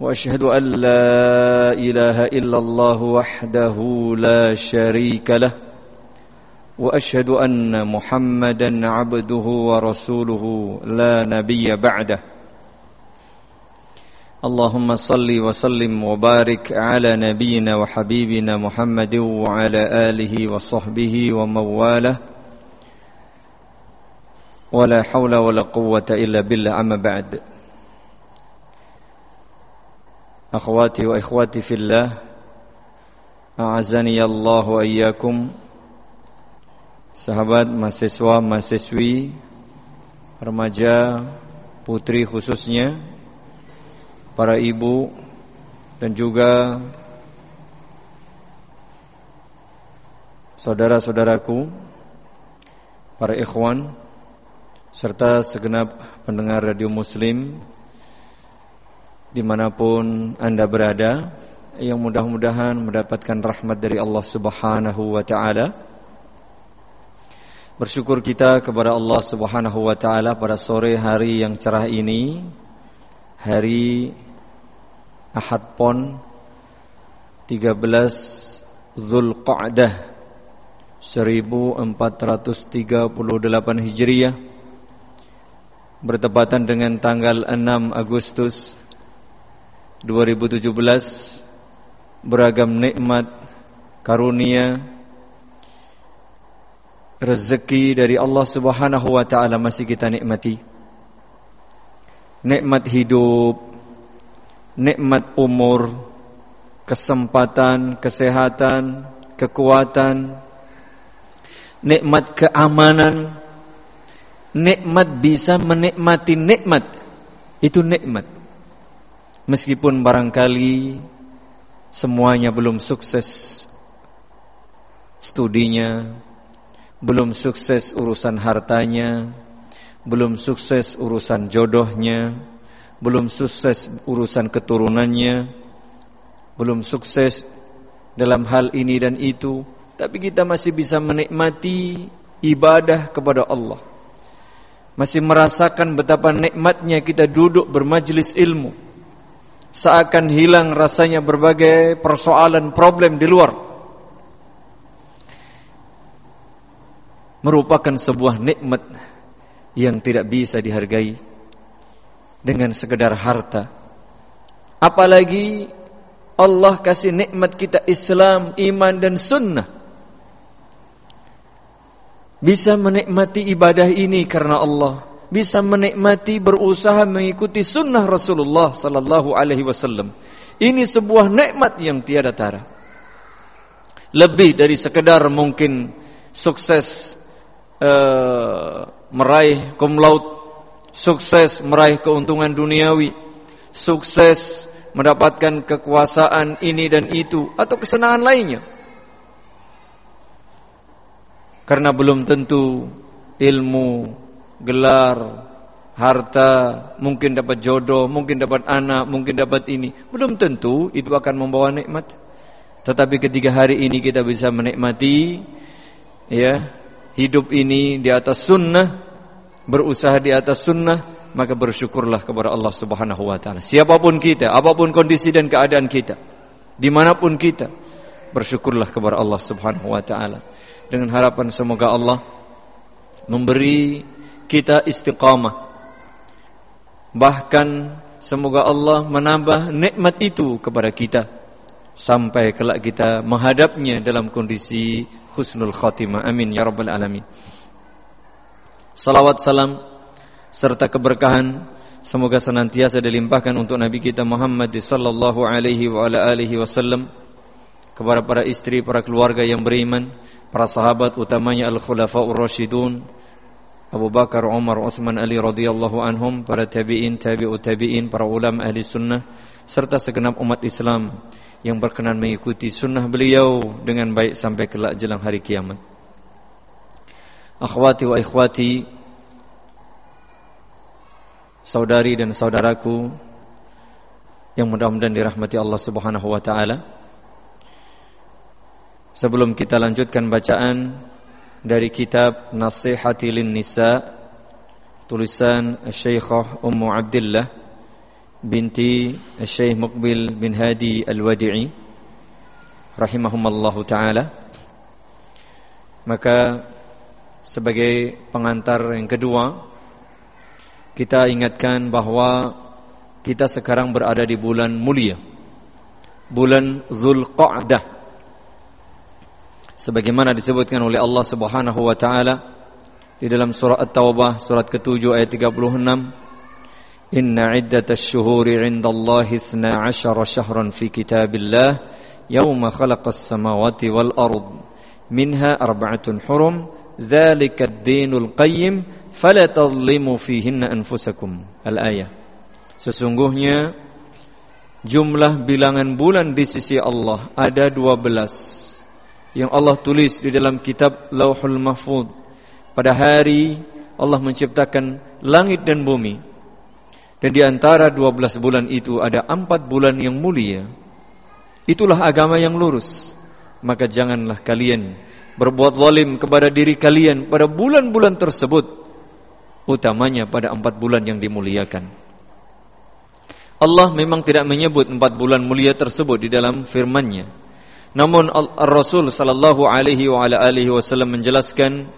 وأشهد أن لا إله إلا الله وحده لا شريك له وأشهد أن محمدا عبده ورسوله لا نبي بعده. اللهم صل وسلم وبارك على نبينا وحبيبنا محمد وعلى آله وصحبه ومواله ولا حول ولا قوة إلا بالله. أما بعد Akhwati wa ikhwati fillah. A'azani Allah wa iyyakum. Sahabat mahasiswa mahasiswi Remaja Putri khususnya Para ibu Dan juga Saudara-saudaraku Para ikhwan Serta segenap pendengar radio muslim di mana pun anda berada yang mudah-mudahan mendapatkan rahmat dari Allah Subhanahu wa taala. Bersyukur kita kepada Allah Subhanahu wa taala pada sore hari yang cerah ini, hari Ahad Pon 13 Zulqa'dah 1438 Hijriah bertepatan dengan tanggal 6 Agustus 2017 beragam nikmat karunia rezeki dari Allah Subhanahu wa taala masih kita nikmati. Nikmat hidup, nikmat umur, kesempatan, kesehatan, kekuatan, nikmat keamanan, nikmat bisa menikmati nikmat. Itu nikmat. Meskipun barangkali semuanya belum sukses studinya, belum sukses urusan hartanya, belum sukses urusan jodohnya, belum sukses urusan keturunannya, belum sukses dalam hal ini dan itu, tapi kita masih bisa menikmati ibadah kepada Allah. Masih merasakan betapa nikmatnya kita duduk bermajlis ilmu seakan hilang rasanya berbagai persoalan problem di luar. Merupakan sebuah nikmat yang tidak bisa dihargai dengan sekedar harta. Apalagi Allah kasih nikmat kita Islam, iman dan sunnah. Bisa menikmati ibadah ini karena Allah bisa menikmati berusaha mengikuti sunnah Rasulullah sallallahu alaihi wasallam. Ini sebuah nikmat yang tiada tara. Lebih dari sekedar mungkin sukses uh, meraih cum laude, sukses meraih keuntungan duniawi, sukses mendapatkan kekuasaan ini dan itu atau kesenangan lainnya. Karena belum tentu ilmu gelar, harta, mungkin dapat jodoh, mungkin dapat anak, mungkin dapat ini. Belum tentu itu akan membawa nikmat. Tetapi ketika hari ini kita bisa menikmati ya, hidup ini di atas sunnah, berusaha di atas sunnah, maka bersyukurlah kepada Allah Subhanahu wa taala. Siapa pun kita, apa pun kondisi dan keadaan kita, di mana pun kita, bersyukurlah kepada Allah Subhanahu wa taala. Dengan harapan semoga Allah memberi kita istiqamah. Bahkan semoga Allah menambah nikmat itu kepada kita sampai kelak kita menghadapnya dalam kondisi husnul khatimah. Amin ya rabbal alamin. Salawat salam serta keberkahan semoga senantiasa dilimpahkan untuk Nabi kita Muhammad sallallahu alaihi wa ala alihi wasallam kepada para istri, para keluarga yang beriman, para sahabat utamanya al-khulafaur rasyidun Abu Bakar, Umar, Utsman, Ali radhiyallahu anhum, para tabi'in, tabi'ut tabi'in, para ulama ahli sunnah serta segenap umat Islam yang berkenan mengikuti sunnah beliau dengan baik sampai kelak jelang hari kiamat. Akhwati wa ikhwati Saudari dan saudaraku Yang mudah-mudahan dirahmati Allah subhanahu wa ta'ala Sebelum kita lanjutkan bacaan Dari kitab Nasihati lin Nisa Tulisan Syekhah Ummu Abdullah Binti Syekh Muqbil bin Hadi Al-Wadi'i Rahimahumallahu ta'ala. Maka sebagai pengantar yang kedua kita ingatkan bahwa kita sekarang berada di bulan mulia bulan Zulqa'dah sebagaimana disebutkan oleh Allah Subhanahu wa taala di dalam surah At-Taubah surat ke-7 ayat 36 Inna iddatash shuhuri 'indallahi 12 syahran fi kitabillah yawma khalaqas samawati wal ard minha arba'atun hurum Zalika ad-dinul qayyim fala tadhlimu fihinna anfusakum. Al-ayah. Sesungguhnya jumlah bilangan bulan di sisi Allah ada 12 yang Allah tulis di dalam kitab Lauhul Mahfuz. Pada hari Allah menciptakan langit dan bumi. Dan di antara 12 bulan itu ada 4 bulan yang mulia. Itulah agama yang lurus. Maka janganlah kalian berbuat zalim kepada diri kalian pada bulan-bulan tersebut utamanya pada empat bulan yang dimuliakan Allah memang tidak menyebut empat bulan mulia tersebut di dalam firman-Nya namun Rasul sallallahu alaihi wa ala alihi wasallam menjelaskan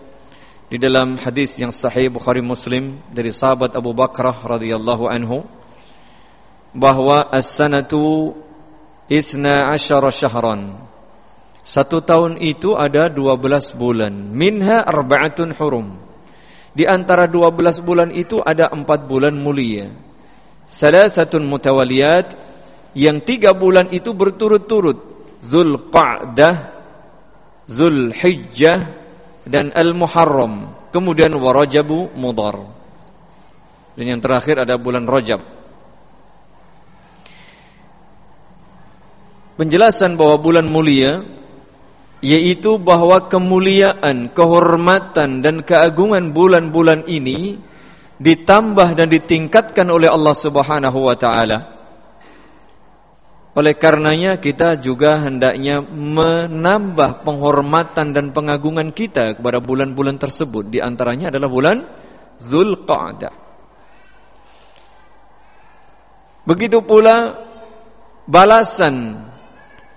di dalam hadis yang sahih Bukhari Muslim dari sahabat Abu Bakrah radhiyallahu anhu bahwa as-sanatu 12 syahran satu tahun itu ada 12 bulan. Minha arba'atun hurum. Di antara 12 bulan itu ada 4 bulan mulia. Salasatun mutawaliyat yang tiga bulan itu berturut-turut. Zulqa'dah, Zulhijjah dan Al-Muharram. Kemudian Warajabu Mudar. Dan yang terakhir ada bulan Rajab. Penjelasan bahwa bulan mulia yaitu bahwa kemuliaan, kehormatan dan keagungan bulan-bulan ini ditambah dan ditingkatkan oleh Allah Subhanahu wa taala. Oleh karenanya kita juga hendaknya menambah penghormatan dan pengagungan kita kepada bulan-bulan tersebut di antaranya adalah bulan Zulqa'dah. Begitu pula balasan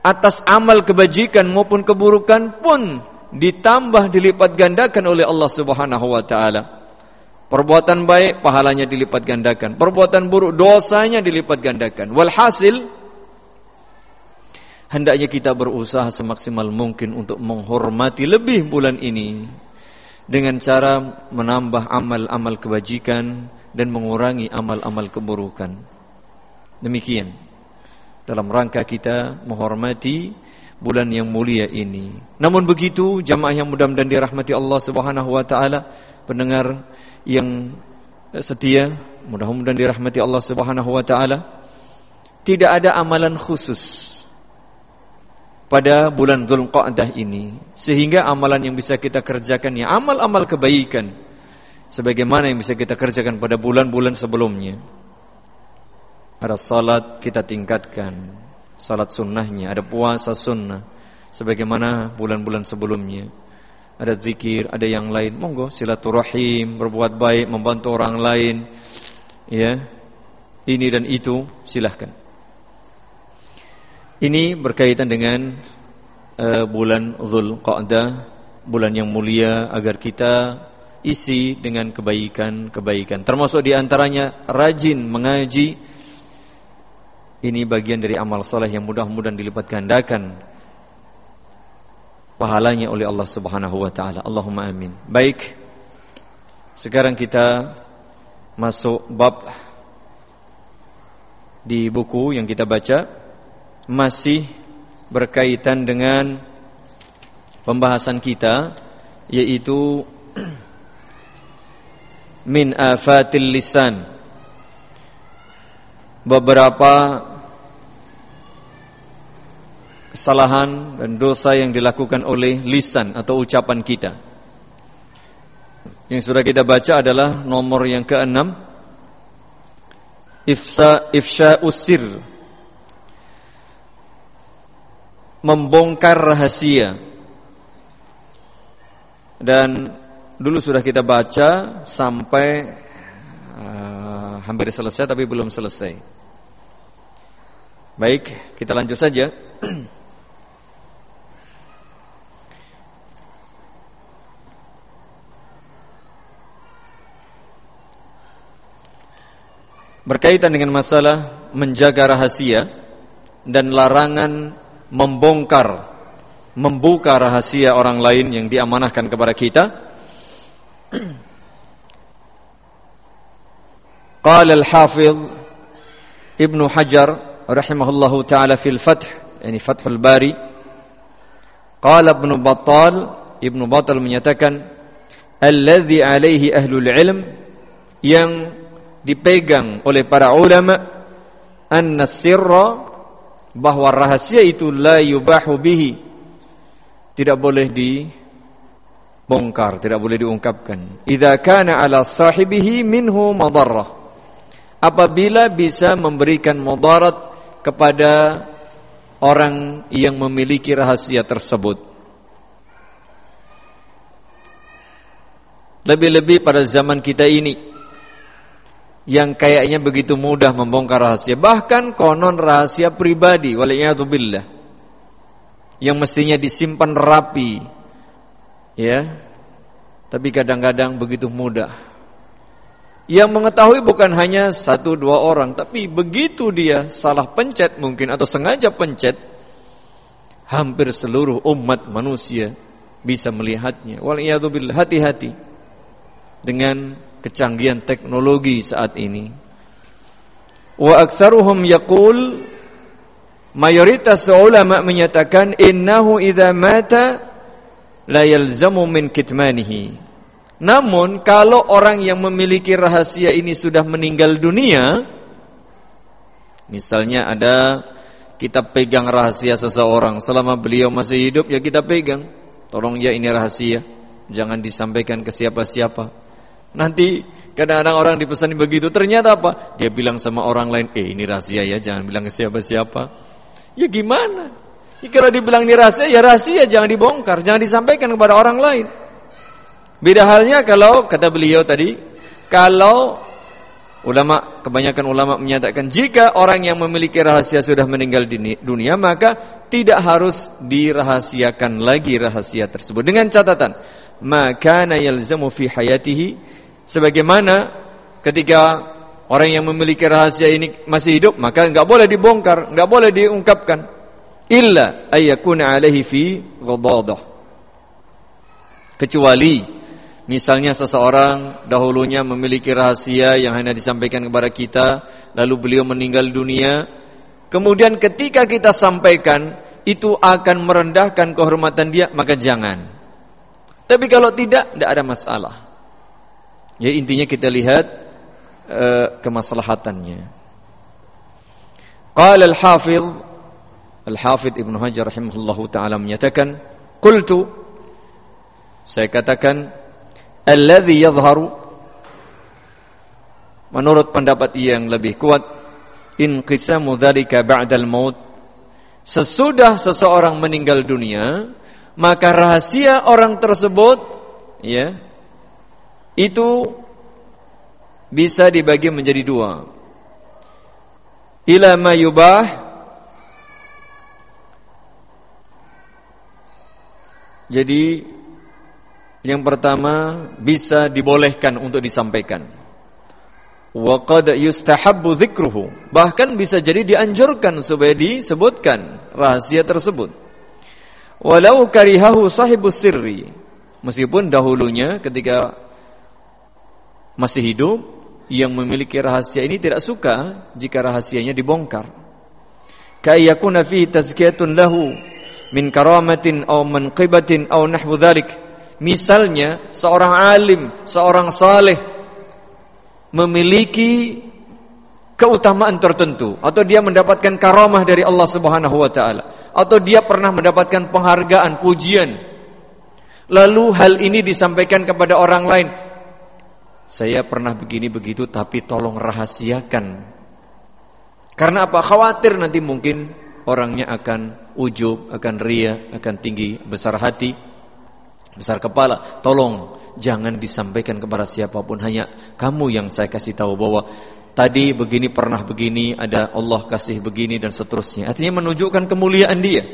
atas amal kebajikan maupun keburukan pun ditambah dilipat gandakan oleh Allah Subhanahu wa taala. Perbuatan baik pahalanya dilipat gandakan, perbuatan buruk dosanya dilipat gandakan. Walhasil hendaknya kita berusaha semaksimal mungkin untuk menghormati lebih bulan ini dengan cara menambah amal-amal kebajikan dan mengurangi amal-amal keburukan. Demikian dalam rangka kita menghormati bulan yang mulia ini. Namun begitu, jamaah yang mudah-mudahan dirahmati Allah Subhanahu wa taala, pendengar yang setia, mudah-mudahan dirahmati Allah Subhanahu wa taala, tidak ada amalan khusus pada bulan Dzulqa'dah ini sehingga amalan yang bisa kita kerjakan ya amal-amal kebaikan sebagaimana yang bisa kita kerjakan pada bulan-bulan sebelumnya. Ada salat kita tingkatkan Salat sunnahnya Ada puasa sunnah Sebagaimana bulan-bulan sebelumnya. Ada zikir, ada yang lain. Monggo silaturahim, berbuat baik Membantu orang lain Ya. Ini dan itu silahkan Ini berkaitan dengan uh, Bulan Dhul Qa'dah Bulan yang mulia Agar kita isi dengan kebaikan-kebaikan Termasuk diantaranya Rajin mengaji ini bagian dari amal soleh yang mudah-mudahan dilipat gandakan pahalanya oleh Allah Subhanahu wa taala. Allahumma amin. Baik. Sekarang kita masuk bab di buku yang kita baca masih berkaitan dengan pembahasan kita yaitu min afatil lisan. Beberapa kesalahan dan dosa yang dilakukan oleh lisan atau ucapan kita. Yang sudah kita baca adalah nomor yang keenam. Ifsa ifsha usir membongkar rahasia dan dulu sudah kita baca sampai uh, hampir selesai tapi belum selesai. Baik, kita lanjut saja. berkaitan dengan masalah menjaga rahasia dan larangan membongkar membuka rahasia orang lain yang diamanahkan kepada kita. Qala al-Hafidh Ibnu Hajar rahimahullahu taala fil Fath yani Fathul Bari. Qala Ibnu Battal Ibnu Battal menyatakan alladzi alaihi ahlul ilm yang dipegang oleh para ulama anna sirra bahwa rahasia itu la yubahu bihi tidak boleh dibongkar, tidak boleh diungkapkan. Idza kana ala sahibihi minhu madarrah. Apabila bisa memberikan mudarat kepada orang yang memiliki rahasia tersebut. Lebih-lebih pada zaman kita ini yang kayaknya begitu mudah membongkar rahasia. Bahkan konon rahasia pribadi waliyatubillah yang mestinya disimpan rapi ya. Tapi kadang-kadang begitu mudah. Yang mengetahui bukan hanya satu dua orang tapi begitu dia salah pencet mungkin atau sengaja pencet hampir seluruh umat manusia bisa melihatnya. Waliyatubillah hati-hati dengan kecanggihan teknologi saat ini. Wa aktsaruhum yaqul mayoritas ulama menyatakan innahu idza mata la yalzamu min kitmanihi. Namun kalau orang yang memiliki rahasia ini sudah meninggal dunia, misalnya ada kita pegang rahasia seseorang selama beliau masih hidup ya kita pegang. Tolong ya ini rahasia, jangan disampaikan ke siapa-siapa. Nanti kadang-kadang orang dipesan begitu, ternyata apa? Dia bilang sama orang lain, "Eh, ini rahasia ya, jangan bilang ke siapa-siapa." Ya gimana? Ya, kalau dibilang ini rahasia, ya rahasia, jangan dibongkar, jangan disampaikan kepada orang lain. Beda halnya kalau kata beliau tadi, kalau ulama kebanyakan ulama menyatakan jika orang yang memiliki rahasia sudah meninggal dunia, maka tidak harus dirahasiakan lagi rahasia tersebut dengan catatan maka yalzamu fi hayatihi Sebagaimana ketika orang yang memiliki rahasia ini masih hidup, maka enggak boleh dibongkar, enggak boleh diungkapkan. Illa ayyakuna alaihi fi ghadadah. Kecuali misalnya seseorang dahulunya memiliki rahasia yang hanya disampaikan kepada kita, lalu beliau meninggal dunia, kemudian ketika kita sampaikan itu akan merendahkan kehormatan dia, maka jangan. Tapi kalau tidak, tidak ada masalah. Ya intinya kita lihat uh, kemaslahatannya. Qala al-Hafidh Al-Hafidh Ibnu Hajar rahimahullahu taala menyatakan, "Qultu" Saya katakan, "Alladhi yadhharu" Menurut pendapat yang lebih kuat, inqisamu dzalika ba'dal maut. Sesudah seseorang meninggal dunia, maka rahasia orang tersebut ya itu bisa dibagi menjadi dua. Ila ma yubah Jadi yang pertama bisa dibolehkan untuk disampaikan. Wa qad yustahabbu dzikruhu. Bahkan bisa jadi dianjurkan supaya disebutkan rahasia tersebut. Walau karihahu sahibus sirri. Meskipun dahulunya ketika masih hidup yang memiliki rahasia ini tidak suka jika rahasianya dibongkar. Kayakuna fi tazkiyatun lahu min karamatin aw manqibatin aw nahwu dzalik. Misalnya seorang alim, seorang saleh memiliki keutamaan tertentu atau dia mendapatkan karamah dari Allah Subhanahu wa taala atau dia pernah mendapatkan penghargaan, pujian. Lalu hal ini disampaikan kepada orang lain. Saya pernah begini begitu tapi tolong rahasiakan. Karena apa? Khawatir nanti mungkin orangnya akan ujub, akan ria, akan tinggi, besar hati, besar kepala. Tolong jangan disampaikan kepada siapa pun hanya kamu yang saya kasih tahu bahwa tadi begini pernah begini, ada Allah kasih begini dan seterusnya. Artinya menunjukkan kemuliaan dia.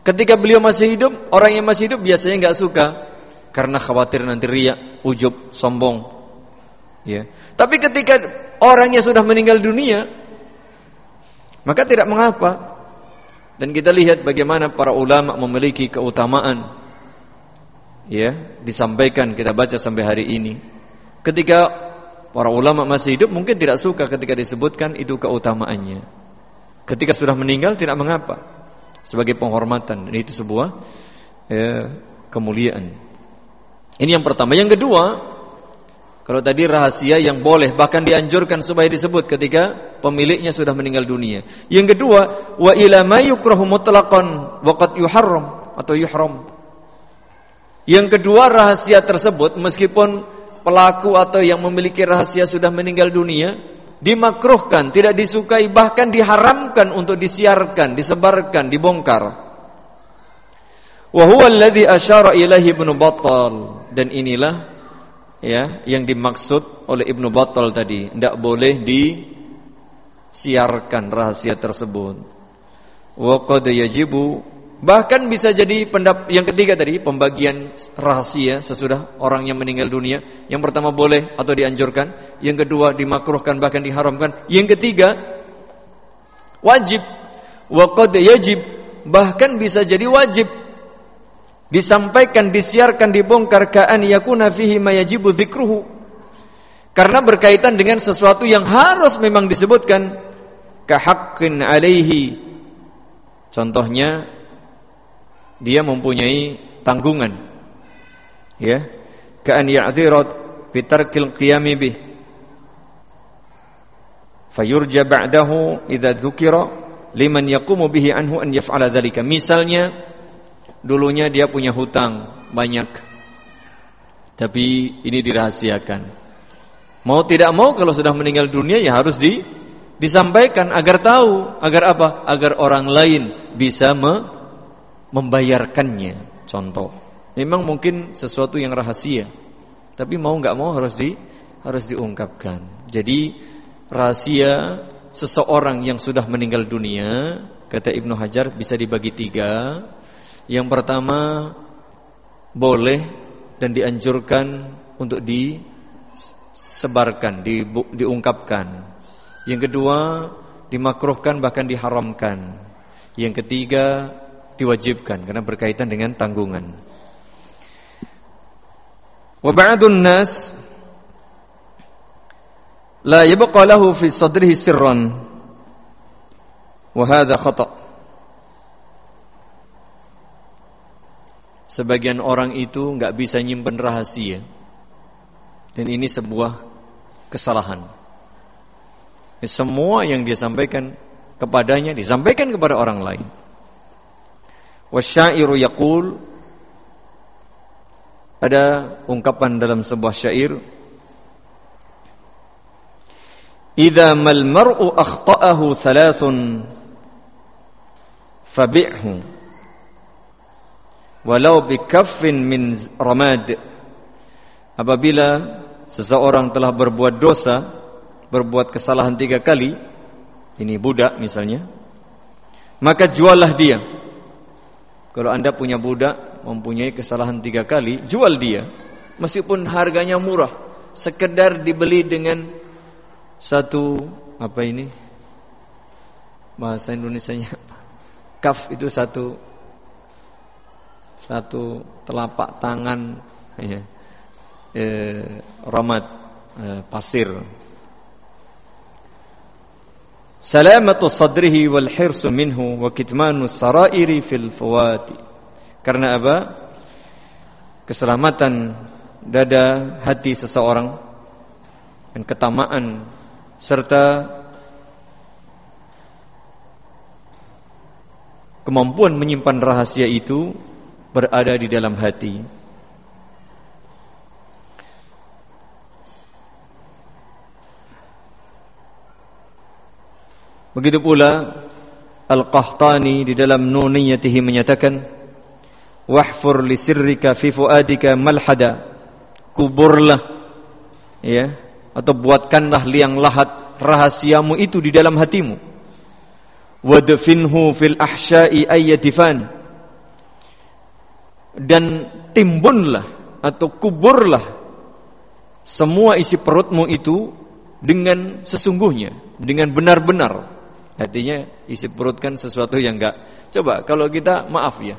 Ketika beliau masih hidup, orang yang masih hidup biasanya nggak suka karena khawatir nanti riak, ujub, sombong. Ya. Tapi ketika orangnya sudah meninggal dunia, maka tidak mengapa. Dan kita lihat bagaimana para ulama memiliki keutamaan. Ya, disampaikan kita baca sampai hari ini. Ketika para ulama masih hidup mungkin tidak suka ketika disebutkan itu keutamaannya. Ketika sudah meninggal tidak mengapa. Sebagai penghormatan dan itu sebuah ya, kemuliaan. Ini yang pertama. Yang kedua, kalau tadi rahasia yang boleh bahkan dianjurkan supaya disebut ketika pemiliknya sudah meninggal dunia. Yang kedua, wa ila ma yukrahu mutlaqan wa qad yuharram atau yuhram. Yang kedua, rahasia tersebut meskipun pelaku atau yang memiliki rahasia sudah meninggal dunia dimakruhkan, tidak disukai bahkan diharamkan untuk disiarkan, disebarkan, dibongkar. Wa huwa asyara ilaihi Ibnu Battal dan inilah ya yang dimaksud oleh Ibnu Battal tadi. Tidak boleh disiarkan rahasia tersebut. Wa qad yajibu bahkan bisa jadi pendap yang ketiga tadi pembagian rahasia sesudah orang yang meninggal dunia. Yang pertama boleh atau dianjurkan. Yang kedua dimakruhkan bahkan diharamkan. Yang ketiga wajib. Wa qad yajib bahkan bisa jadi wajib disampaikan, disiarkan, dibongkar kaan yakuna fihi mayajibu dzikruhu. Karena berkaitan dengan sesuatu yang harus memang disebutkan kahaqqin alaihi. Contohnya dia mempunyai tanggungan. Ya. Ka'an ya'dhirat fi tarkil qiyami bih. Fayurja ba'dahu idza dzukira liman yaqumu bihi anhu an yaf'ala dzalika. Misalnya dulunya dia punya hutang banyak. Tapi ini dirahasiakan. Mau tidak mau kalau sudah meninggal dunia ya harus di disampaikan agar tahu, agar apa? Agar orang lain bisa me, membayarkannya. Contoh. Memang mungkin sesuatu yang rahasia. Tapi mau nggak mau harus di harus diungkapkan. Jadi rahasia seseorang yang sudah meninggal dunia kata Ibnu Hajar bisa dibagi tiga yang pertama boleh dan dianjurkan untuk disebarkan, di, diungkapkan. Yang kedua dimakruhkan bahkan diharamkan. Yang ketiga diwajibkan karena berkaitan dengan tanggungan. Wa nas la yabqa fi sadrihi sirran wa hadha khata'. Sebagian orang itu nggak bisa nyimpen rahasia. Dan ini sebuah kesalahan. Semua yang dia sampaikan kepadanya disampaikan kepada orang lain. Wasyairu yaqul ada ungkapan dalam sebuah syair Idza mal mar'u akhta'ahu thalathun fabi'hu walau bikaffin min ramad. Apabila seseorang telah berbuat dosa berbuat kesalahan tiga kali ini budak misalnya maka juallah dia. Kalau anda punya budak mempunyai kesalahan tiga kali jual dia. Meskipun harganya murah sekedar dibeli dengan satu apa ini? Bahasa Indonesianya kaf itu satu satu telapak tangan ya, eh, ramat eh, pasir. Salamatu sadrihi wal hirsu minhu wa kitmanu sarairi fil fawati. Karena apa? Keselamatan dada hati seseorang dan ketamaan serta kemampuan menyimpan rahasia itu berada di dalam hati. Begitu pula Al-Qahtani di dalam nuniyatihi menyatakan wahfur li sirrika fi fuadika malhada. Kuburlah ya atau buatkanlah liang lahat rahasiamu itu di dalam hatimu. Wadfinhu fil ahsya'i ayyadifan dan timbunlah atau kuburlah semua isi perutmu itu dengan sesungguhnya dengan benar-benar Artinya isi perut kan sesuatu yang enggak. Coba kalau kita maaf ya.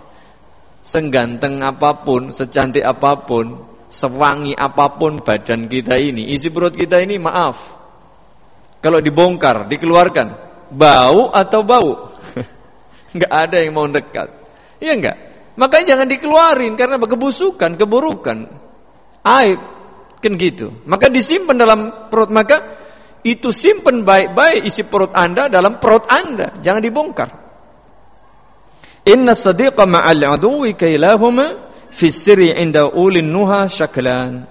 Sengganteng apa pun, secantik apa pun, sewangi apa pun badan kita ini, isi perut kita ini maaf. Kalau dibongkar, dikeluarkan, bau atau bau? enggak ada yang mau dekat. Iya enggak? Makanya jangan dikeluarin karena kebusukan, keburukan. Aib kan gitu. Maka disimpan dalam perut maka itu simpen baik-baik isi perut Anda dalam perut Anda, jangan dibongkar. Inna sadiqa ma'al aduwi kailahuma fi sirri inda ulin nuha syaklan.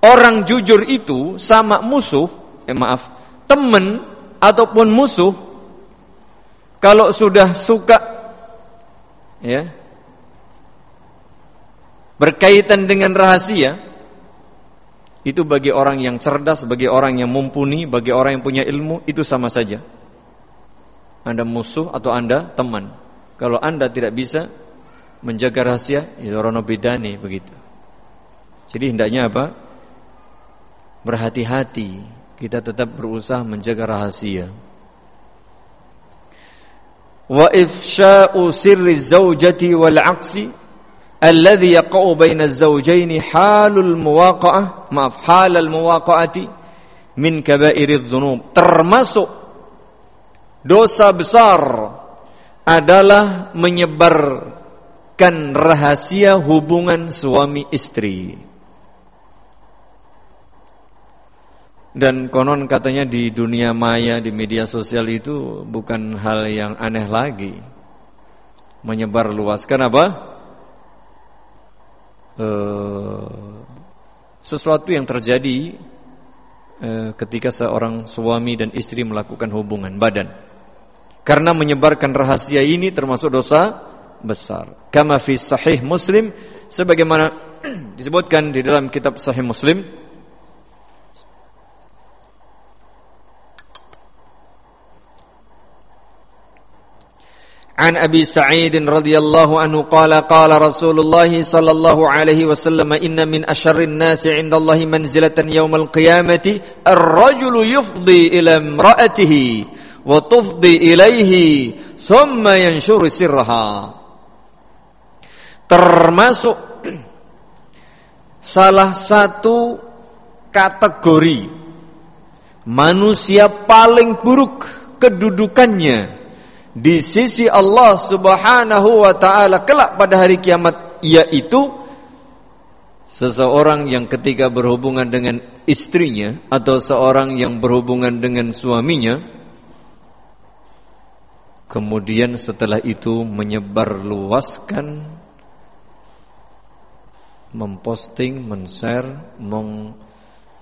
Orang jujur itu sama musuh, eh maaf, teman ataupun musuh kalau sudah suka ya berkaitan dengan rahasia itu bagi orang yang cerdas, bagi orang yang mumpuni, bagi orang yang punya ilmu itu sama saja. Anda musuh atau Anda teman. Kalau Anda tidak bisa menjaga rahasia, itu ya orang bedani begitu. Jadi hendaknya apa? Berhati-hati. Kita tetap berusaha menjaga rahasia. Wa ifsha'u sirri zaujati wal 'aksi alladhi yaqa'u baina az-zawjayn halul muwaqa'ah maaf halal muwaqa'ati min kaba'iriz dzunub termasuk dosa besar adalah menyebarkan rahasia hubungan suami istri dan konon katanya di dunia maya di media sosial itu bukan hal yang aneh lagi menyebar luaskan apa Eh, sesuatu yang terjadi uh, ketika seorang suami dan istri melakukan hubungan badan. Karena menyebarkan rahasia ini termasuk dosa besar. Kama fi sahih Muslim sebagaimana disebutkan di dalam kitab Sahih Muslim عن أبي سعيد رضي الله عنه قال قال رسول الله صلى الله عليه وسلم إن من أشر الناس عند الله منزلة يوم القيامة الرجل يفضي إلى امرأته وتفضي إليه ثم ينشر سرها termasuk salah satu kategori manusia paling buruk kedudukannya di sisi Allah Subhanahu wa taala kelak pada hari kiamat yaitu seseorang yang ketika berhubungan dengan istrinya atau seorang yang berhubungan dengan suaminya kemudian setelah itu menyebar luaskan memposting, men-share,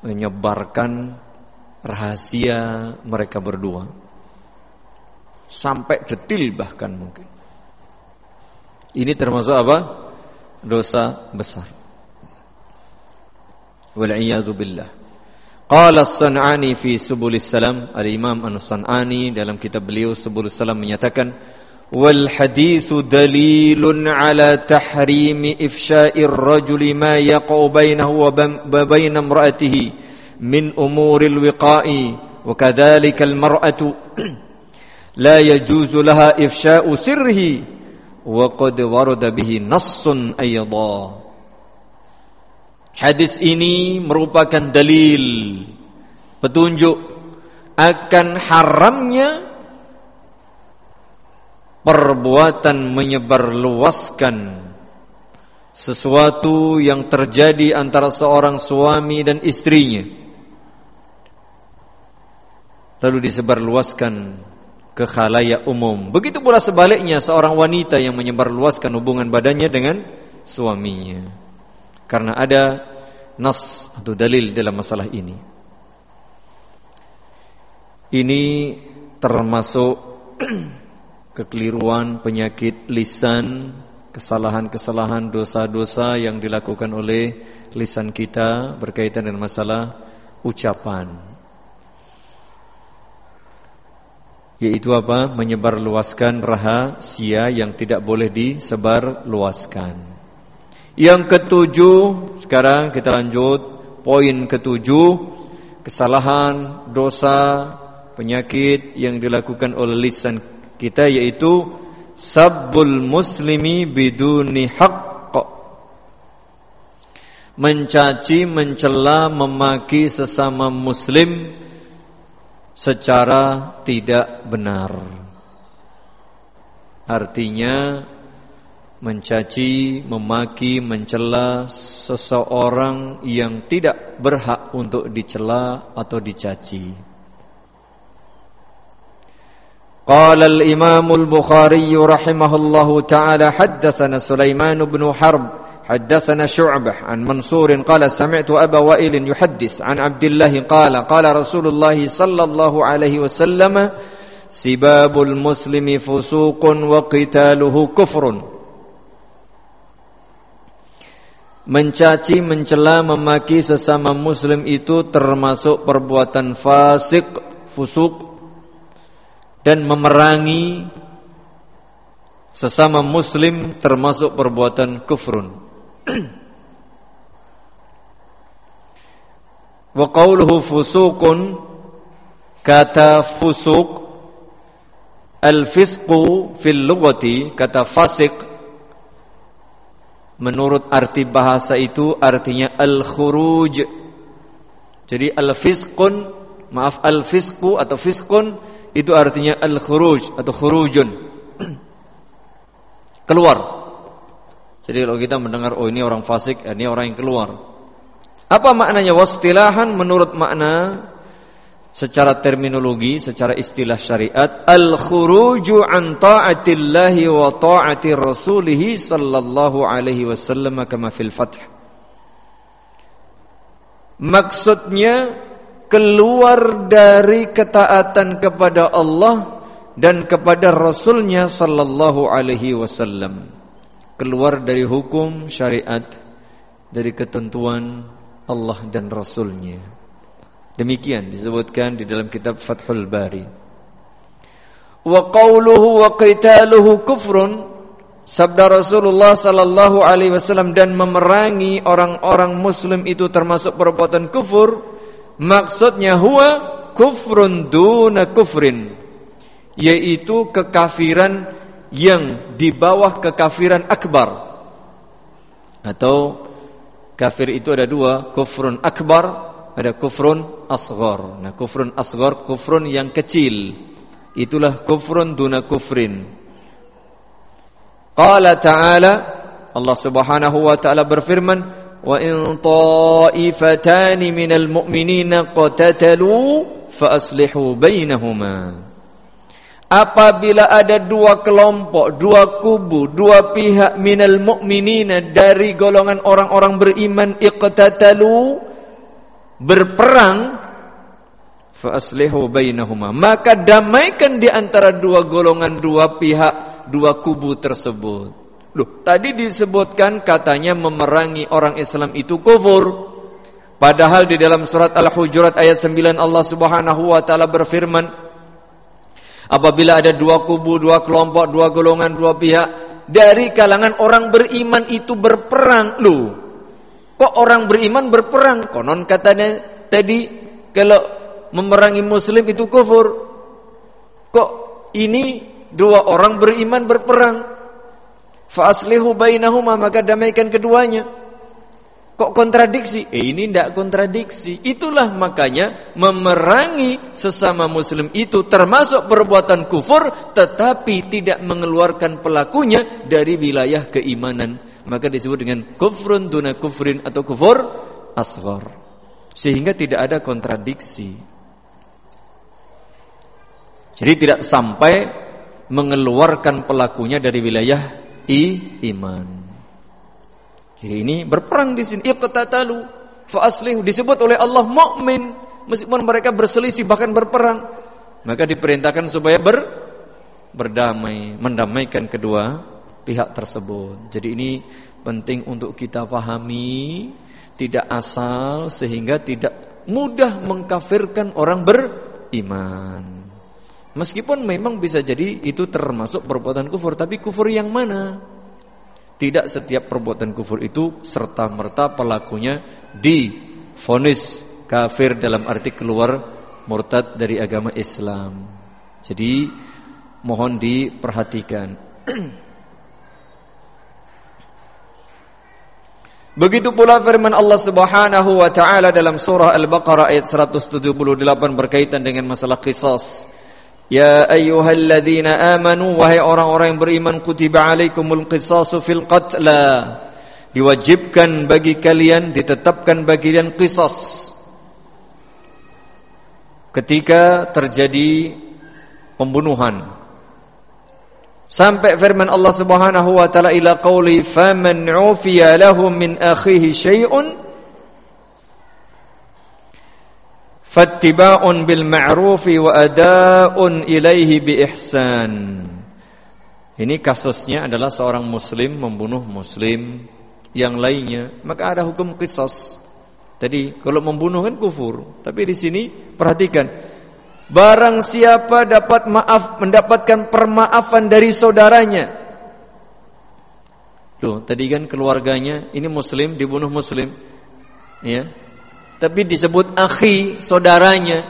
menyebarkan rahasia mereka berdua sampai detil bahkan mungkin. Ini termasuk apa? Dosa besar. Wal billah. Qala As-San'ani fi Subulis Salam, Al-Imam An-San'ani dalam kitab beliau Subulis Salam menyatakan wal hadithu dalilun ala tahrimi ifsha'ir rajuli ma yaqau bainahu wa bain imra'atihi min umuril wiqa'i wa kadzalika al-mar'atu لا يجوز لها إفشاء سره وقد ورد به نص أيضا. Hadis ini merupakan dalil petunjuk akan haramnya perbuatan menyebarluaskan sesuatu yang terjadi antara seorang suami dan istrinya. Lalu disebarluaskan ke khalayak umum. Begitu pula sebaliknya seorang wanita yang menyebarluaskan hubungan badannya dengan suaminya. Karena ada nas atau dalil dalam masalah ini. Ini termasuk kekeliruan penyakit lisan, kesalahan-kesalahan dosa-dosa yang dilakukan oleh lisan kita berkaitan dengan masalah ucapan. Yaitu apa? Menyebarluaskan rahasia yang tidak boleh disebarluaskan. Yang ketujuh, sekarang kita lanjut poin ketujuh, kesalahan, dosa, penyakit yang dilakukan oleh lisan kita yaitu sabbul muslimi biduni haqq. Mencaci, mencela, memaki sesama muslim secara tidak benar. Artinya mencaci, memaki, mencela seseorang yang tidak berhak untuk dicela atau dicaci. قال الإمام البخاري رحمه الله تعالى حدثنا سليمان بن حرب حدثنا شعبة عن منصور قال سمعت أبا وائل يحدث عن عبد الله قال قال رسول الله صلى الله عليه وسلم سباب المسلم فسوق وقتاله كفر Mencaci, mencela, memaki sesama muslim itu termasuk perbuatan fasik, fusuk dan memerangi sesama muslim termasuk perbuatan kufrun. Wa qawluhu fusuqun kata fusuk al-fisqu fil lughati kata fasik menurut arti bahasa itu artinya al-khuruj. Jadi al-fisqun maaf al-fisqu atau fisqun itu artinya al-khuruj atau khurujun. Keluar. Jadi kalau kita mendengar oh ini orang fasik, ini orang yang keluar. Apa maknanya wastilahan menurut makna secara terminologi, secara istilah syariat al-khuruju an ta'atillahi wa ta'ati rasulih sallallahu alaihi wasallam kama fil fath. Maksudnya keluar dari ketaatan kepada Allah dan kepada Rasulnya sallallahu alaihi wasallam keluar dari hukum syariat dari ketentuan Allah dan Rasulnya. Demikian disebutkan di dalam kitab Fathul Bari. Wa qawluhu wa qitaluhu kufrun sabda Rasulullah sallallahu alaihi wasallam dan memerangi orang-orang muslim itu termasuk perbuatan kufur maksudnya huwa kufrun duna kufrin yaitu kekafiran yang di bawah kekafiran akbar. Atau kafir itu ada dua kufrun akbar ada kufrun asghar. Nah kufrun asghar kufrun yang kecil. Itulah kufrun duna kufrin. Qala ta'ala Allah Subhanahu wa taala berfirman wa in ta'ifatani minal mu'minina qatatalu fa aslihu bainahuma Apabila ada dua kelompok, dua kubu, dua pihak minal mu'minina dari golongan orang-orang beriman iqtatalu berperang fa aslihu bainahuma maka damaikan di antara dua golongan dua pihak dua kubu tersebut. Loh, tadi disebutkan katanya memerangi orang Islam itu kufur. Padahal di dalam surat Al-Hujurat ayat 9 Allah Subhanahu wa taala berfirman Apabila ada dua kubu, dua kelompok, dua golongan, dua pihak dari kalangan orang beriman itu berperang, lu. Kok orang beriman berperang? Konon katanya tadi kalau memerangi muslim itu kufur. Kok ini dua orang beriman berperang? Fa aslihu bainahuma maka damaikan keduanya. Kok kontradiksi? Eh ini tidak kontradiksi. Itulah makanya memerangi sesama muslim itu termasuk perbuatan kufur tetapi tidak mengeluarkan pelakunya dari wilayah keimanan. Maka disebut dengan kufrun duna kufrin atau kufur asghar. Sehingga tidak ada kontradiksi. Jadi tidak sampai mengeluarkan pelakunya dari wilayah i iman. Jadi ini berperang di sini. Iqtatalu fa aslihu disebut oleh Allah mukmin meskipun mereka berselisih bahkan berperang. Maka diperintahkan supaya ber berdamai, mendamaikan kedua pihak tersebut. Jadi ini penting untuk kita pahami, tidak asal sehingga tidak mudah mengkafirkan orang beriman. Meskipun memang bisa jadi itu termasuk perbuatan kufur, tapi kufur yang mana? Tidak setiap perbuatan kufur itu serta merta pelakunya difonis kafir dalam arti keluar murtad dari agama Islam. Jadi mohon diperhatikan. Begitu pula firman Allah Subhanahu wa taala dalam surah Al-Baqarah ayat 178 berkaitan dengan masalah qisas. Ya ayyuhalladzina amanu wahai orang-orang yang beriman kutiba alaikumul qisasu fil qatla. Diwajibkan bagi kalian ditetapkan bagi kalian qisas. Ketika terjadi pembunuhan Sampai firman Allah Subhanahu wa taala ila qauli faman ufiya lahu min akhihi syai'un fattiba'un bil ma'rufi wa ada'un ilaihi bi ihsan. Ini kasusnya adalah seorang muslim membunuh muslim yang lainnya, maka ada hukum qisas. Jadi kalau membunuh kan kufur, tapi di sini perhatikan Barang siapa dapat maaf mendapatkan permaafan dari saudaranya. Loh, tadi kan keluarganya ini muslim dibunuh muslim. Ya. Tapi disebut akhi saudaranya.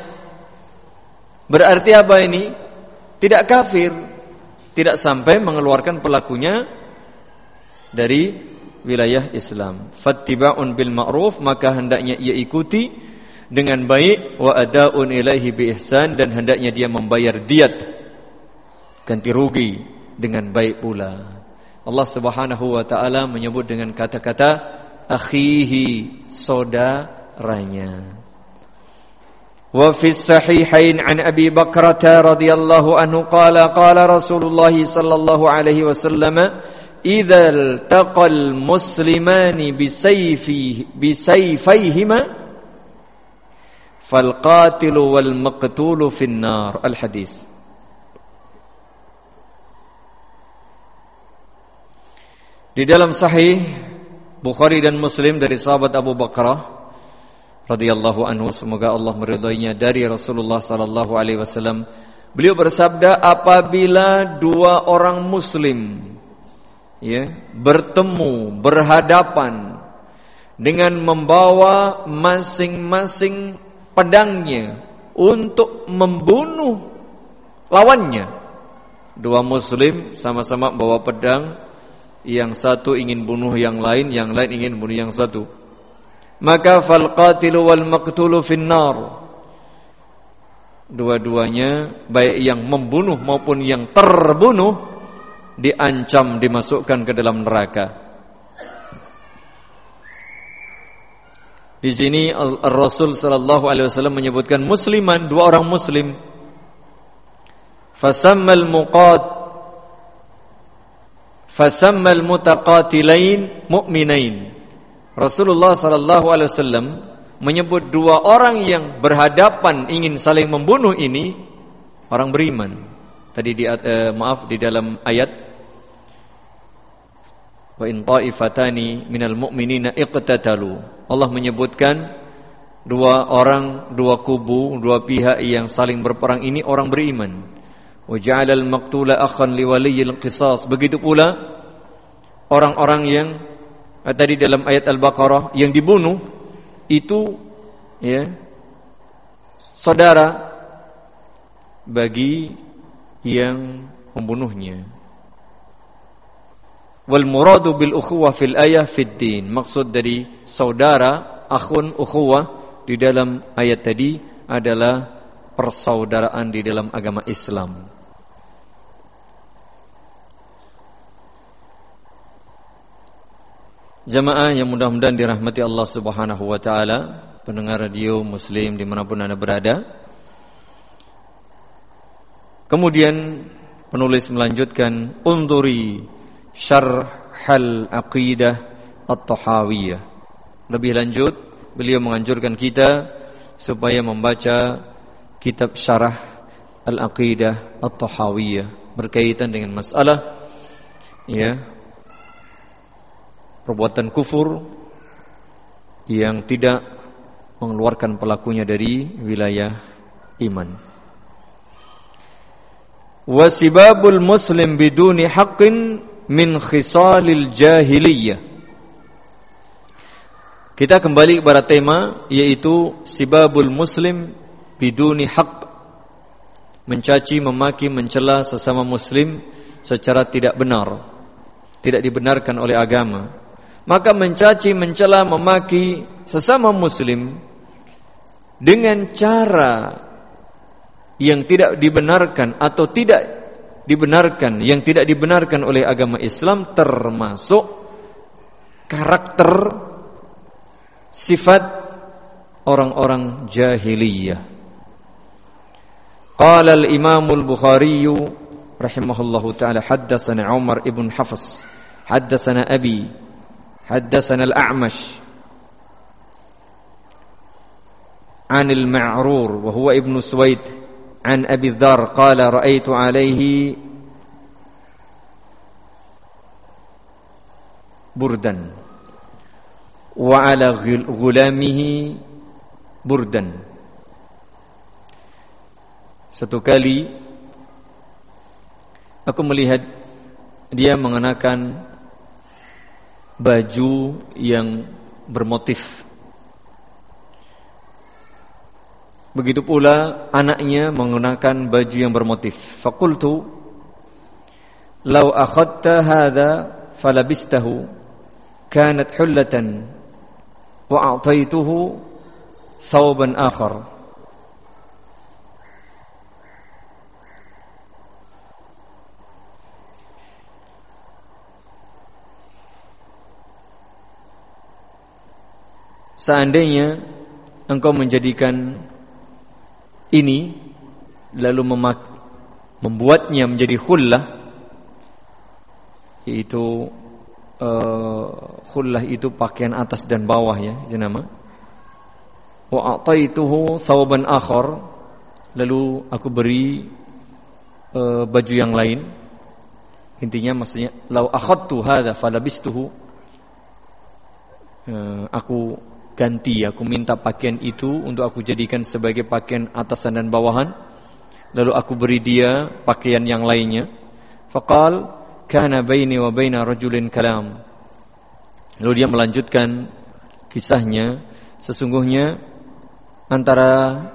Berarti apa ini? Tidak kafir. Tidak sampai mengeluarkan pelakunya dari wilayah Islam. Fattiba'un bil ma'ruf maka hendaknya ia ikuti dengan baik wa adaun ilaihi bi ihsan dan hendaknya dia membayar diat ganti rugi dengan baik pula. Allah Subhanahu wa taala menyebut dengan kata-kata akhihi saudaranya. Wa fi sahihain an Abi Bakrah radhiyallahu anhu qala qala Rasulullah sallallahu alaihi wasallam idza taqal muslimani bisayfi bisayfayhima fal qatilu wal maqtulu finnar al hadis Di dalam sahih Bukhari dan Muslim dari sahabat Abu Bakrah radhiyallahu anhu semoga Allah meridainya dari Rasulullah sallallahu alaihi wasallam beliau bersabda apabila dua orang muslim ya bertemu berhadapan dengan membawa masing-masing pedangnya untuk membunuh lawannya. Dua muslim sama-sama bawa pedang, yang satu ingin bunuh yang lain, yang lain ingin bunuh yang satu. Maka fal qatilu wal maqtulu finnar. Dua-duanya baik yang membunuh maupun yang terbunuh diancam dimasukkan ke dalam neraka. Di sini Rasul sallallahu alaihi wasallam menyebutkan musliman dua orang muslim. Fasammal muqat fasammal mutaqatilain mu'minain. Rasulullah sallallahu alaihi wasallam menyebut dua orang yang berhadapan ingin saling membunuh ini orang beriman. Tadi di uh, maaf di dalam ayat Wa in ta'ifatani minal mu'minina iqtatalu. Allah menyebutkan dua orang, dua kubu, dua pihak yang saling berperang ini orang beriman. Wa ja'alal maqtula akhan li waliyil qisas. Begitu pula orang-orang yang eh, tadi dalam ayat Al-Baqarah yang dibunuh itu ya saudara bagi yang membunuhnya. Wal muradu bil ukhuwah fil ayah fid din. Maksud dari saudara, akhun ukhuwah di dalam ayat tadi adalah persaudaraan di dalam agama Islam. Jamaah yang mudah-mudahan dirahmati Allah Subhanahu wa taala, pendengar radio muslim dimanapun Anda berada. Kemudian penulis melanjutkan unduri syarhal aqidah at-tahawiyah. Lebih lanjut, beliau menganjurkan kita supaya membaca kitab syarah al-aqidah at-tahawiyah berkaitan dengan masalah ya perbuatan kufur yang tidak mengeluarkan pelakunya dari wilayah iman. Wasibabul muslim biduni haqqin min khisalil jahiliyah. Kita kembali kepada tema yaitu sibabul muslim biduni haqq. Mencaci, memaki, mencela sesama muslim secara tidak benar. Tidak dibenarkan oleh agama. Maka mencaci, mencela, memaki sesama muslim dengan cara yang tidak dibenarkan atau tidak dibenarkan yang tidak dibenarkan oleh agama Islam termasuk karakter sifat orang-orang jahiliyah. Qala al-Imam al-Bukhari rahimahullahu taala haddatsana Umar ibn Hafs haddatsana Abi حدثنا الأعمش عن المعرور وهو ابن سويد عن أبي الدار قال رأيت عليه بردا وعلى غلامه بردا. ستكالي kali aku melihat dia كان baju yang bermotif Begitu pula anaknya menggunakan baju yang bermotif. Fakultu, "Lau akhadta hadha falabistahu kanat hullatan wa a'taituhu thawban akhar." Seandainya engkau menjadikan ini lalu memak membuatnya menjadi khullah yaitu uh, khullah itu pakaian atas dan bawah ya itu nama. Wa a'taituhu thawban akhar lalu aku beri uh, baju yang lain. Intinya maksudnya lau akhadtu hadza falabistuhu. Uh, aku ganti aku minta pakaian itu untuk aku jadikan sebagai pakaian atasan dan bawahan. Lalu aku beri dia pakaian yang lainnya. Faqal kana baini wa baina rajulin kalam. Lalu dia melanjutkan kisahnya. Sesungguhnya antara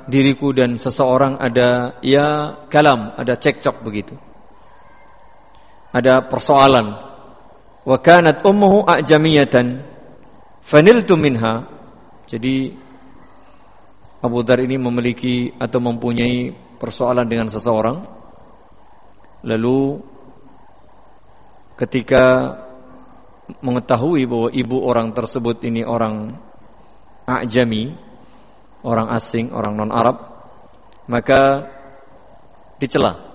diriku dan seseorang ada ya kalam ada cekcok begitu. Ada persoalan. Wa kanat ummuhu a'jamiyatan faniltu minha jadi Abu Dhar ini memiliki atau mempunyai persoalan dengan seseorang. Lalu ketika mengetahui bahwa ibu orang tersebut ini orang A'jami Orang asing, orang non-Arab Maka dicela.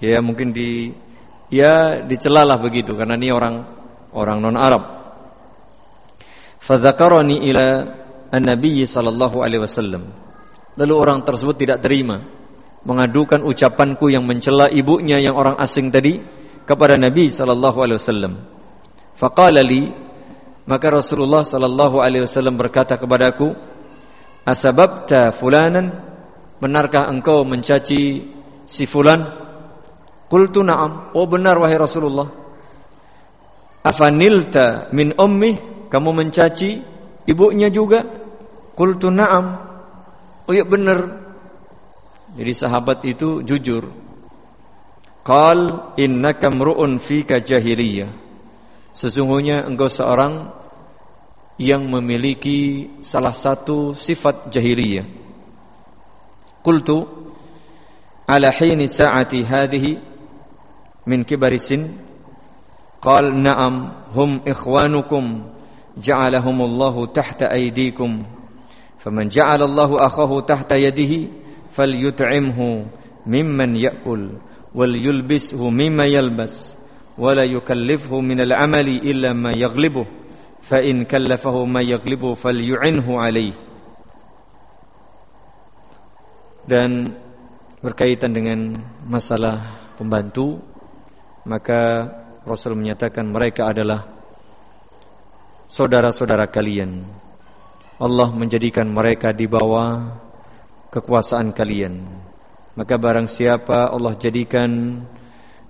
Ya mungkin di Ya dicelalah begitu Karena ini orang orang non-Arab Fadzakarani ila an-nabiy sallallahu alaihi wasallam. Lalu orang tersebut tidak terima mengadukan ucapanku yang mencela ibunya yang orang asing tadi kepada Nabi sallallahu alaihi wasallam. Faqala li maka Rasulullah sallallahu alaihi wasallam berkata kepadaku, "Asababta fulanan? Benarkah engkau mencaci si fulan?" Qultu na'am. Oh benar wahai Rasulullah. Afanilta min ummi kamu mencaci ibunya juga? Qultu na'am. Oh ya benar. Jadi sahabat itu jujur. Qal innaka mru'un fika jahiliyah. Sesungguhnya engkau seorang yang memiliki salah satu sifat jahiliyah. Qultu ala hini sa'ati hadhihi min kibari sin qal na'am hum ikhwanukum ja'alahumullahu tahta aydikum faman ja'ala Allahu akhahu tahta yadihi falyut'imhu mimman wal yulbishu mimma yalbas ولا يكلفه من العمل إلا ما يغلبه فإن كلفه ما يغلبه ma عليه. dan berkaitan dengan masalah pembantu maka Rasul menyatakan mereka adalah saudara-saudara kalian. Allah menjadikan mereka di bawah kekuasaan kalian. Maka barang siapa Allah jadikan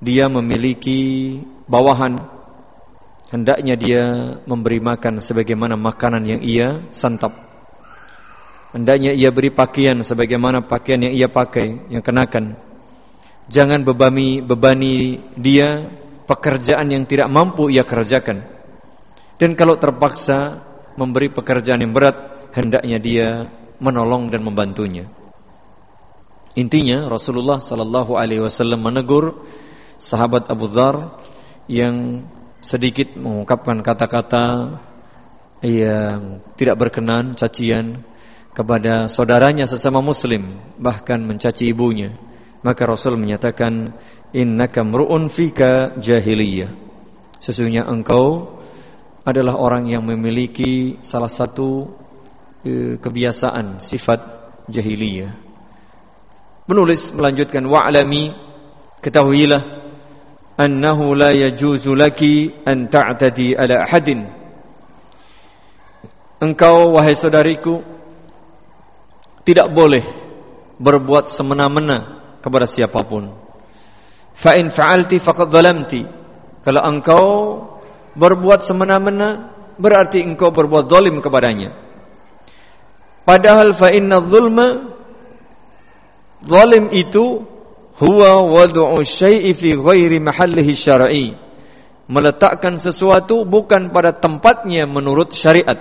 dia memiliki bawahan. Hendaknya dia memberi makan sebagaimana makanan yang ia santap. Hendaknya ia beri pakaian sebagaimana pakaian yang ia pakai yang kenakan. Jangan bebani bebani dia pekerjaan yang tidak mampu ia kerjakan dan kalau terpaksa memberi pekerjaan yang berat hendaknya dia menolong dan membantunya intinya Rasulullah sallallahu alaihi wasallam menegur sahabat Abu Dhar yang sedikit mengungkapkan kata-kata yang tidak berkenan, cacian kepada saudaranya sesama muslim, bahkan mencaci ibunya. Maka Rasul menyatakan, "Innaka mru'un fika jahiliyah." Sesungguhnya engkau adalah orang yang memiliki salah satu e, kebiasaan sifat jahiliyah. Menulis melanjutkan wa'lami ketahuilah annahu la yajuzu laki an ta'tadi ala ahadin. Engkau wahai saudariku tidak boleh berbuat semena-mena kepada siapapun. Fa in fa'alti faqad zalamti. Kalau engkau berbuat semena-mena berarti engkau berbuat zalim kepadanya. Padahal fa inna zulma zalim itu huwa wad'u syai'i fi ghairi mahallihi syar'i. Meletakkan sesuatu bukan pada tempatnya menurut syariat.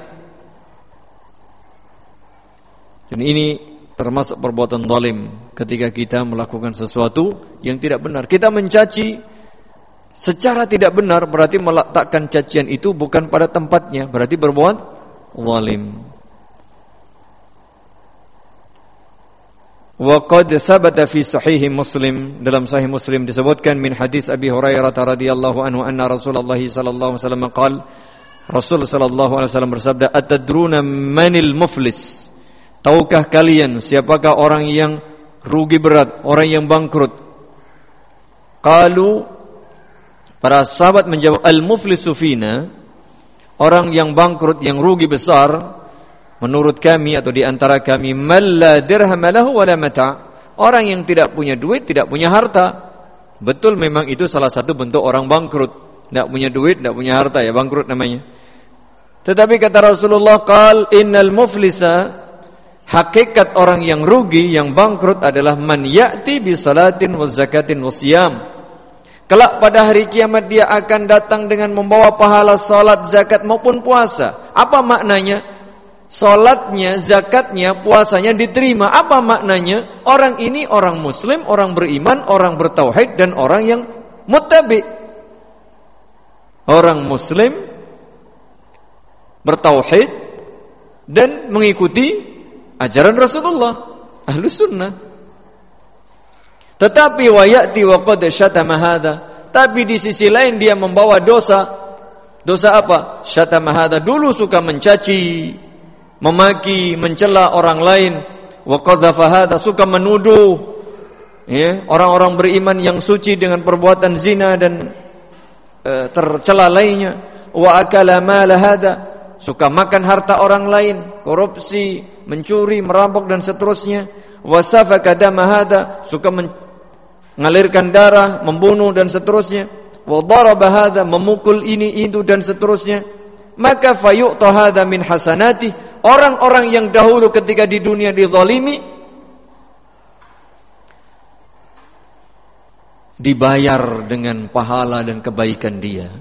Dan ini termasuk perbuatan zalim ketika kita melakukan sesuatu yang tidak benar. Kita mencaci secara tidak benar berarti meletakkan cacian itu bukan pada tempatnya berarti berbuat zalim Wa qad thabata fi sahih Muslim dalam sahih Muslim disebutkan min hadis Abi Hurairah radhiyallahu anhu anna Rasulullah sallallahu alaihi wasallam qaal Rasul sallallahu alaihi wasallam bersabda atadruna manil muflis Tahukah kalian siapakah orang yang rugi berat, orang yang bangkrut? Qalu para sahabat menjawab al-muflisu fina orang yang bangkrut yang rugi besar menurut kami atau di antara kami malla dirham lahu mata orang yang tidak punya duit tidak punya harta. Betul memang itu salah satu bentuk orang bangkrut. Tidak punya duit tidak punya harta ya bangkrut namanya. Tetapi kata Rasulullah qal innal muflisa hakikat orang yang rugi yang bangkrut adalah man ya'ti bi wa zakatin wa siyam kelak pada hari kiamat dia akan datang dengan membawa pahala salat zakat maupun puasa apa maknanya Salatnya, zakatnya, puasanya diterima. Apa maknanya? Orang ini orang muslim, orang beriman, orang bertauhid dan orang yang muttabi. Orang muslim bertauhid dan mengikuti ajaran Rasulullah, ahlu sunnah. Tetapi wayati wa qad syatama. Tapi di sisi lain dia membawa dosa. Dosa apa? Syatama hadha. Dulu suka mencaci, memaki, mencela orang lain, wa qadzafa hadza suka menuduh ya, orang-orang beriman yang suci dengan perbuatan zina dan e, tercela lainnya, wa akala suka makan harta orang lain, korupsi, mencuri, merampok dan seterusnya, wa safaka dama hadza suka mengalirkan darah, membunuh dan seterusnya, wa daraba memukul ini itu dan seterusnya. Maka fayu'ta hadza min hasanati orang-orang yang dahulu ketika di dunia dizalimi dibayar dengan pahala dan kebaikan dia.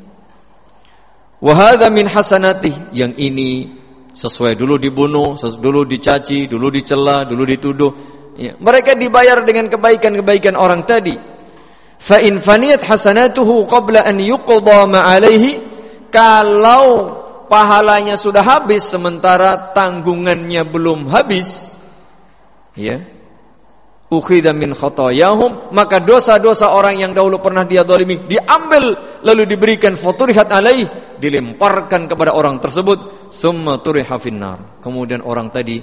Wa min hasanati yang ini sesuai dulu dibunuh, dulu dicaci, dulu dicela, dulu dituduh ya. mereka dibayar dengan kebaikan-kebaikan orang tadi fa in faniyat hasanatuhu qabla an yuqda ma alaihi kalau pahalanya sudah habis sementara tanggungannya belum habis ya ukhidha min khotoyahum maka dosa-dosa orang yang dahulu pernah dia zalimi diambil lalu diberikan faturihat alaih dilemparkan kepada orang tersebut summa turiha kemudian orang tadi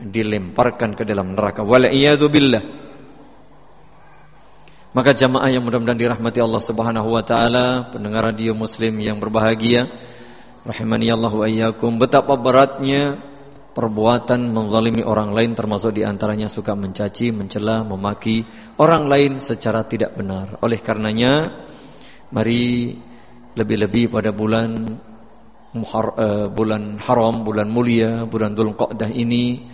dilemparkan ke dalam neraka wal billah maka jamaah yang mudah-mudahan dirahmati Allah Subhanahu wa taala pendengar radio muslim yang berbahagia rahimani Allah wa betapa beratnya perbuatan menzalimi orang lain termasuk di antaranya suka mencaci, mencela, memaki orang lain secara tidak benar. Oleh karenanya, mari lebih-lebih pada bulan uh, bulan haram, bulan mulia, bulan Dhul Qa'dah ini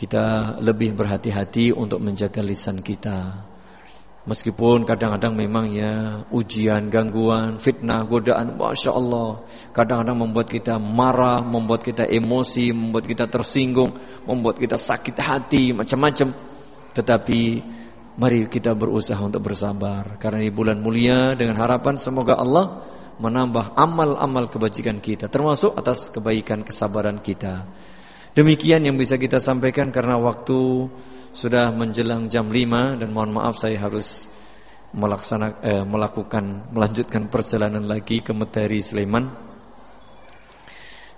kita lebih berhati-hati untuk menjaga lisan kita. Meskipun kadang-kadang memang ya ujian, gangguan, fitnah, godaan, masya Allah, kadang-kadang membuat kita marah, membuat kita emosi, membuat kita tersinggung, membuat kita sakit hati, macam-macam. Tetapi mari kita berusaha untuk bersabar, karena di bulan mulia dengan harapan semoga Allah menambah amal-amal kebajikan kita, termasuk atas kebaikan kesabaran kita. Demikian yang bisa kita sampaikan karena waktu sudah menjelang jam 5 dan mohon maaf saya harus melaksana, eh, melakukan melanjutkan perjalanan lagi ke Meteri Sleman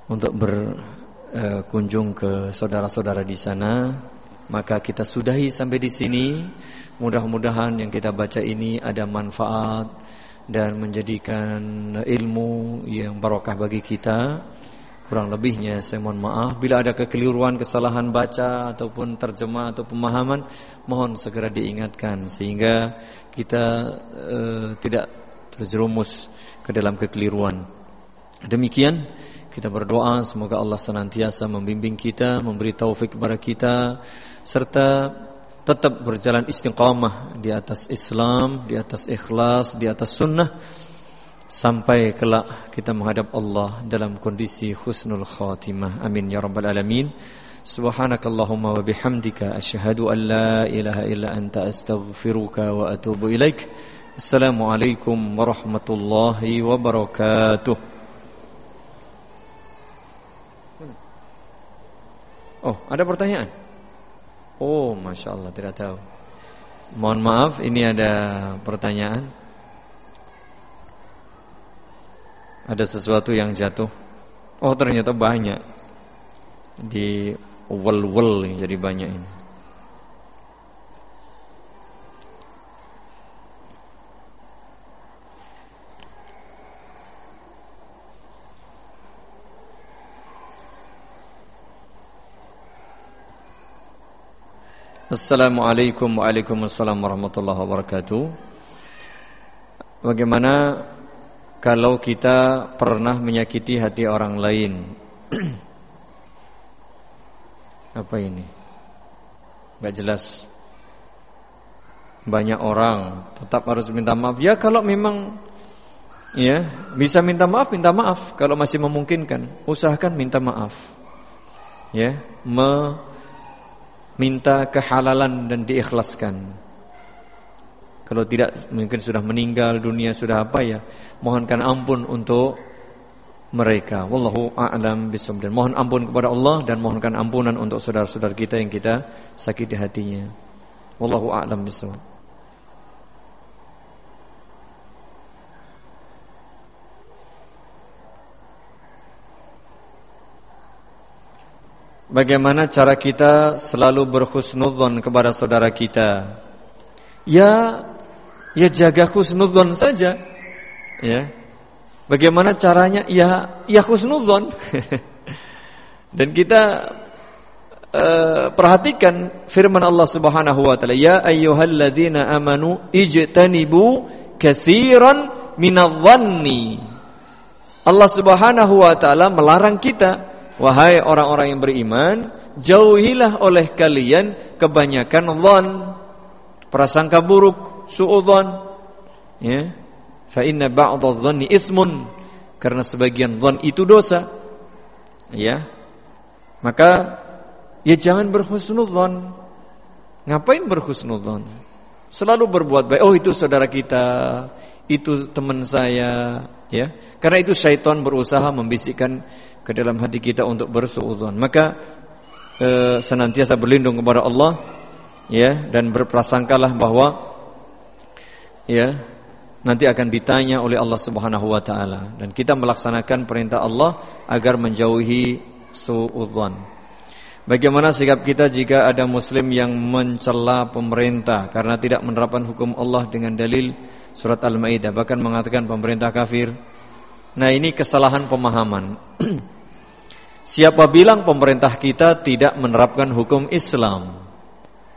untuk berkunjung eh, ke saudara-saudara di sana. Maka kita sudahi sampai di sini. Mudah-mudahan yang kita baca ini ada manfaat dan menjadikan ilmu yang barokah bagi kita. Kurang lebihnya saya mohon maaf bila ada kekeliruan, kesalahan baca ataupun terjemah atau pemahaman mohon segera diingatkan sehingga kita uh, tidak terjerumus ke dalam kekeliruan. Demikian kita berdoa semoga Allah senantiasa membimbing kita, memberi taufik kepada kita serta tetap berjalan istiqamah di atas Islam, di atas ikhlas, di atas sunnah sampai kelak kita menghadap Allah dalam kondisi husnul khatimah. Amin ya rabbal alamin. Subhanakallahumma wa bihamdika asyhadu an la ilaha illa anta astaghfiruka wa atubu ilaik. Assalamualaikum warahmatullahi wabarakatuh. Oh, ada pertanyaan? Oh, masya Allah tidak tahu. Mohon maaf, ini ada pertanyaan. Ada sesuatu yang jatuh. Oh ternyata banyak di wel-wel jadi banyak ini. Assalamualaikum warahmatullahi wabarakatuh Bagaimana kalau kita pernah menyakiti hati orang lain. Apa ini? Gak jelas. Banyak orang tetap harus minta maaf. Ya kalau memang ya bisa minta maaf, minta maaf. Kalau masih memungkinkan, usahakan minta maaf. Ya, meminta kehalalan dan diikhlaskan. Kalau tidak mungkin sudah meninggal dunia sudah apa ya, mohonkan ampun untuk mereka. Wallahu a'lam bishawab. Mohon ampun kepada Allah dan mohonkan ampunan untuk saudara-saudara kita yang kita sakiti hatinya. Wallahu a'lam bishawab. Bagaimana cara kita selalu berhusnudzon kepada saudara kita? Ya Ya jaga khusnudzon saja. Ya. Bagaimana caranya? Ya ya khusnudzon. Dan kita uh, perhatikan firman Allah Subhanahu wa taala, "Ya ayyuhalladzina amanu ijtanibu katsiran minadh-dhanni." Allah Subhanahu wa taala melarang kita, wahai orang-orang yang beriman, jauhilah oleh kalian kebanyakan dhon, prasangka buruk, suudzon ya. Fa inna ba'dadh dhanni ismun karena sebagian dzan itu dosa ya. Maka ya jangan berhusnudzon ngapain berhusnudzon selalu berbuat baik. Oh itu saudara kita itu teman saya ya. Karena itu syaitan berusaha membisikkan ke dalam hati kita untuk bersuudzon. Maka e, senantiasa berlindung kepada Allah ya dan berprasangkalah bahwa ya nanti akan ditanya oleh Allah Subhanahu wa taala dan kita melaksanakan perintah Allah agar menjauhi suudzon. Bagaimana sikap kita jika ada muslim yang mencela pemerintah karena tidak menerapkan hukum Allah dengan dalil surat Al-Maidah bahkan mengatakan pemerintah kafir? Nah, ini kesalahan pemahaman. Siapa bilang pemerintah kita tidak menerapkan hukum Islam?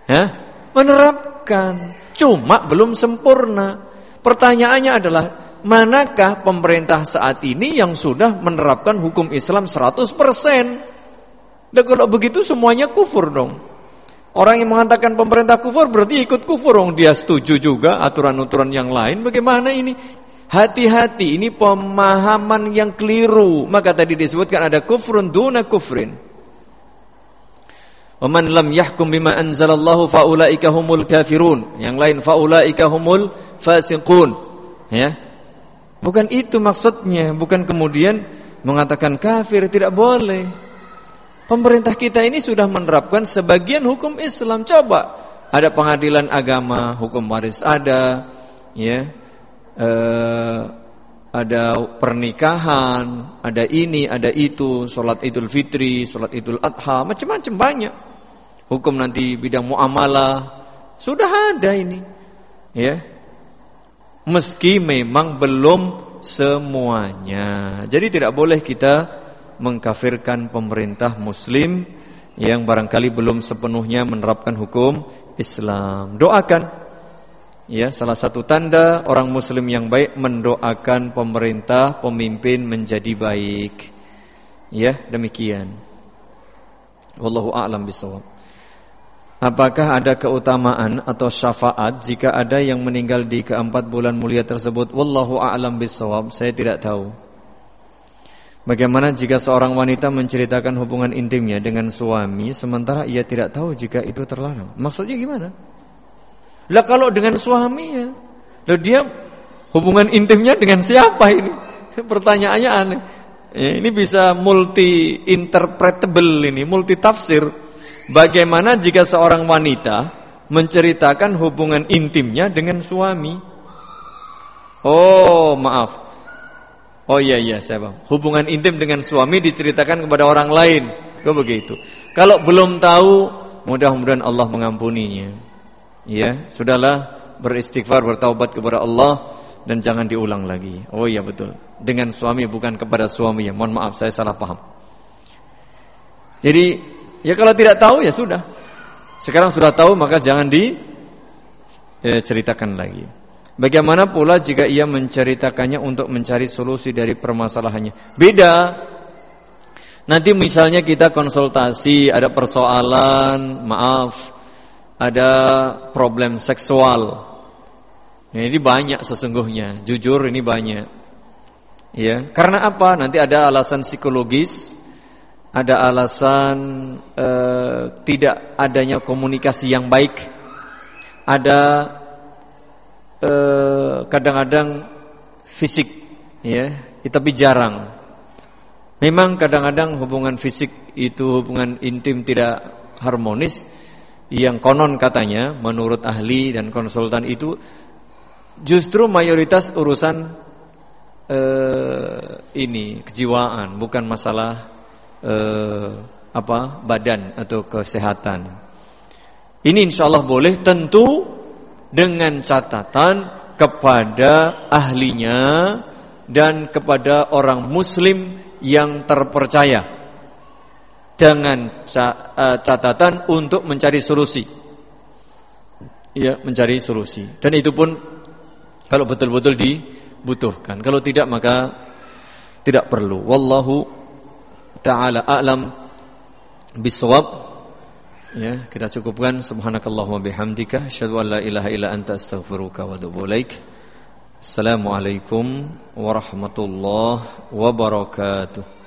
Hah? Menerapkan, cuma belum sempurna. Pertanyaannya adalah manakah pemerintah saat ini yang sudah menerapkan hukum Islam 100%? Dan kalau begitu semuanya kufur dong. Orang yang mengatakan pemerintah kufur berarti ikut kufur dong. Dia setuju juga aturan-aturan yang lain. Bagaimana ini? Hati-hati, ini pemahaman yang keliru. Maka tadi disebutkan ada kufrun duna kufrin. Waman lam yahkum bima anzalallahu faulaika humul kafirun. Yang lain faulaika humul fasiqun. Ya. Bukan itu maksudnya, bukan kemudian mengatakan kafir tidak boleh. Pemerintah kita ini sudah menerapkan sebagian hukum Islam. Coba ada pengadilan agama, hukum waris ada, ya, eh, ada pernikahan, ada ini, ada itu, sholat Idul Fitri, sholat Idul Adha, macam-macam banyak. Hukum nanti bidang muamalah sudah ada ini, ya. Meski memang belum semuanya. Jadi tidak boleh kita mengkafirkan pemerintah muslim yang barangkali belum sepenuhnya menerapkan hukum Islam. Doakan Ya, salah satu tanda orang muslim yang baik mendoakan pemerintah, pemimpin menjadi baik. Ya, demikian. Wallahu a'lam bishawab. Apakah ada keutamaan atau syafaat jika ada yang meninggal di keempat bulan mulia tersebut? Wallahu a'lam bishawab. Saya tidak tahu. Bagaimana jika seorang wanita menceritakan hubungan intimnya dengan suami sementara ia tidak tahu jika itu terlarang? Maksudnya gimana? Lah kalau dengan suaminya, lah dia hubungan intimnya dengan siapa ini? Pertanyaannya aneh. Ya, ini bisa multi interpretable ini, multi tafsir. Bagaimana jika seorang wanita menceritakan hubungan intimnya dengan suami? Oh, maaf. Oh iya iya saya paham. Hubungan intim dengan suami diceritakan kepada orang lain. Kok begitu? Kalau belum tahu, mudah-mudahan Allah mengampuninya. Ya, sudahlah beristighfar, bertaubat kepada Allah dan jangan diulang lagi. Oh iya betul. Dengan suami bukan kepada suami ya. Mohon maaf saya salah paham. Jadi, ya kalau tidak tahu ya sudah. Sekarang sudah tahu maka jangan diceritakan eh, lagi. Bagaimana pula jika ia menceritakannya untuk mencari solusi dari permasalahannya? Beda. Nanti misalnya kita konsultasi, ada persoalan, maaf, ada problem seksual. Ini banyak sesungguhnya, jujur ini banyak. Ya, karena apa? Nanti ada alasan psikologis, ada alasan eh, tidak adanya komunikasi yang baik, ada Eh, kadang-kadang fisik ya, tapi jarang. Memang kadang-kadang hubungan fisik itu hubungan intim tidak harmonis yang konon katanya menurut ahli dan konsultan itu justru mayoritas urusan eh, ini kejiwaan bukan masalah eh, apa badan atau kesehatan. Ini insya Allah boleh tentu dengan catatan kepada ahlinya dan kepada orang muslim yang terpercaya dengan eh, catatan untuk mencari solusi. Ya mencari solusi. Dan itu pun kalau betul-betul dibutuhkan. Kalau tidak maka tidak perlu. Wallahu taala a'lam bisawab. Ya, kita cukupkan. Subhanakallahumma bihamdika. Asyhadu an la ilaha illa anta astaghfiruka wa atubu. Assalamualaikum warahmatullahi wabarakatuh.